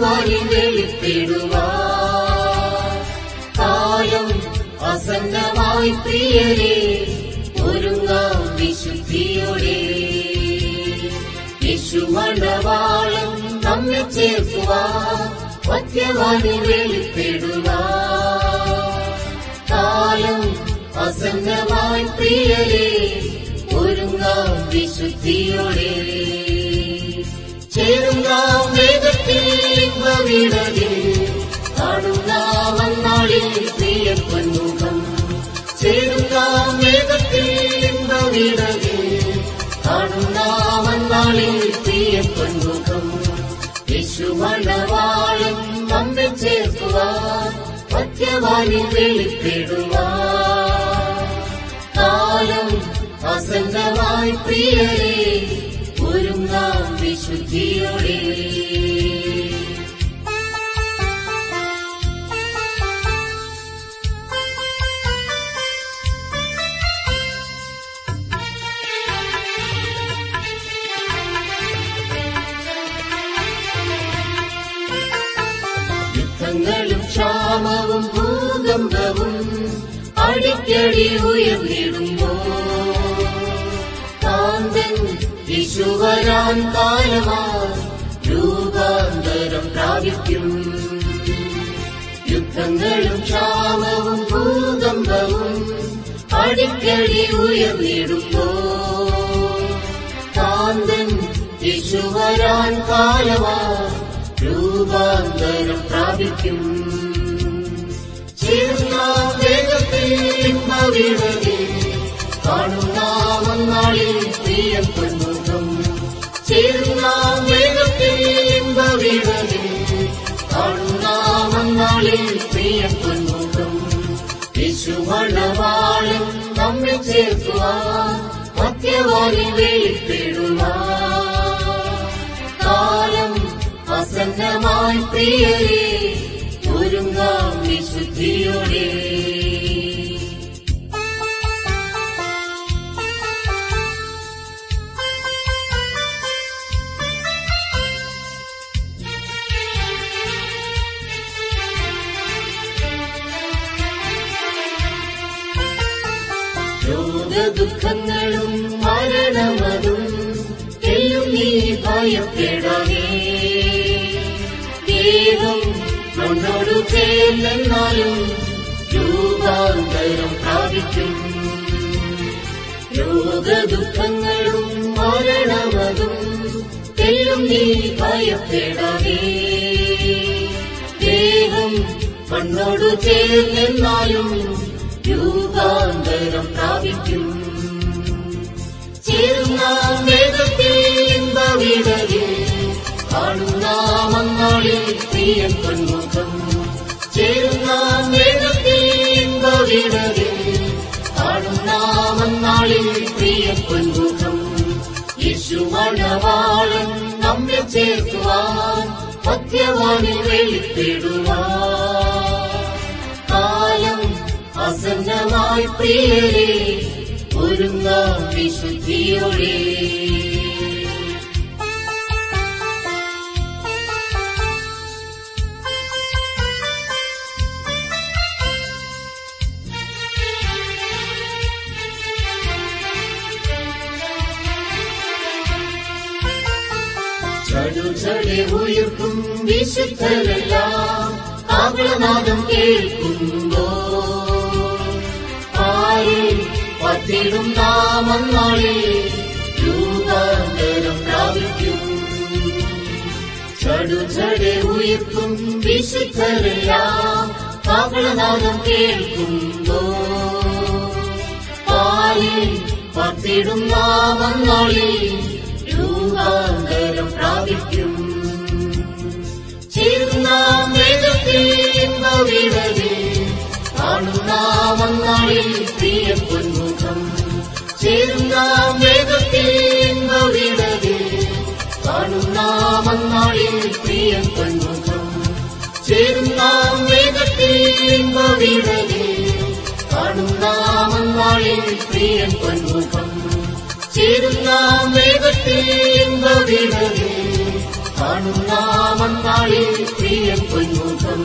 വെളിപ്പെടുവാൻ കാലം അസന്നമായി പ്രിയരെ ഒരുങ്ങാം വിശുദ്ധിയോടെ. യേശുമണവാളം നമ്മെ ചേർക്കുവാൻ സത്യവാന് വെളിപ്പെടുവാൻ. കാലം അസന്നമായി പ്രിയരെ ഒരുങ്ങാം വിശുദ്ധിയോടെ. പ്രിയ പൊന്മുഖം ചേരുന്നാം വേദത്തിൽ ഇമ്പവിടതിൽ കാണുന്നാം അന്നാളിൽ പ്രിയ പൊന്മുഖം യേശുമണവാളും നമ്മെ ചേർക്കുവാൻ സത്യവാനിൽ വെളിപ്പെടുവാൻ. കാലം അസന്നമായി പ്രിയരെ ഒരുങ്ങാം വിശുദ്ധിയോടെ യുദ്ധങ്ങളും ക്ഷാമവും ഭൂകമ്പവും അടിക്കടി ഉയർന്നിടുമ്പോ യേശുവരാൻ കാലമാ രൂപാന്തരം പ്രാപിക്കും. യുദ്ധങ്ങളും ക്ഷാമവും ഭൂകമ്പവും അടിക്കടി ഉയർന്നിടുമ്പോ കാന്തൻ യേശുവരാൻ കാലമാ രൂപാന്തരം പ്രാപിക്കും. കാണുന്ന വന്നാളിൽ ഇമ്പവിടകെ പൊന്മുഖം യേശുമണവാളും നമ്മെ ചേർക്കുവാൻ മധ്യവാനിൽ വെളിപ്പെടുവാൻ കാലം വസന്തമായി പ്രിയരെ ഒരുങ്ങാം വിശുദ്ധിയോടെ രോഗദുഃഖങ്ങളും മരണമതും എല്ലും നീ ഭയപ്പെടാനേ ദൈവം നമ്മോട് ചേർന്നാലും രൂപാന്തരം പ്രാപിക്കും. രോഗദുഃഖങ്ങളും മരണമതും എല്ലും നീ ഭയപ്പെടാനേ ദേഹം മണ്ണോട് ചേർന്നാലും പ്രാപിക്കും ചേർന്നാം വേദത്തിൽ ഇമ്പവിടകെ കാണുന്നാമന്നാളിൽ പ്രിയം പൊന്മുഖം ചേർന്നാം വേദത്തിൽ ഇമ്പവിടകെ കാണുന്നാമന്നാളിൽ പ്രിയം പൊന്മുഖം യേശുമണവാളൻ നമ്മെ ചേർക്കുവാൻ സത്യവാനിൽ വെളിപ്പെടുവാൻ. അസന്നമായി പ്രിയരെ ഒരുങ്ങാം വിശുദ്ധിയോടെ. ചടുചടെ ഉയർക്കും വിശുദ്ധരെല്ലാം ആകളനാദം കേൾക്കുമ്പോ. പത്തിടും നാമന്നാളിൽ രൂപാന്തരം പ്രാപിക്കും. ചടുചടെ ഉയർത്തും വിശുദ്ധരെല്ലാം പകളനാദം കേൾക്കുമ്പോ. പാലിൽ പത്തിടും നാമന്നാളിൽ രൂപാന്തരം പ്രാപിക്കും. ചേർന്നാം വേദത്തിൽ ഇമ്പവിടകെ കാണുന്നാമന്നാളിൽ പ്രിയ പൊന്മുഖം ചേർന്നാം വേദത്തിൽ ഇമ്പവിടകെ കാണുന്നാമന്നാളിൽ പ്രിയ പൊന്മുഖം ചേർന്നാം വേദത്തിൽ ഇമ്പവിടകെ കാണുന്നാമന്നാളിൽ പ്രിയ പൊന്മുഖം ചേരുന്ന വേഗത്തിൽ ഇമ്പവിടകെ കാണും നാം അന്നാളിൽ പ്രിയൻ പൊന്മുഖം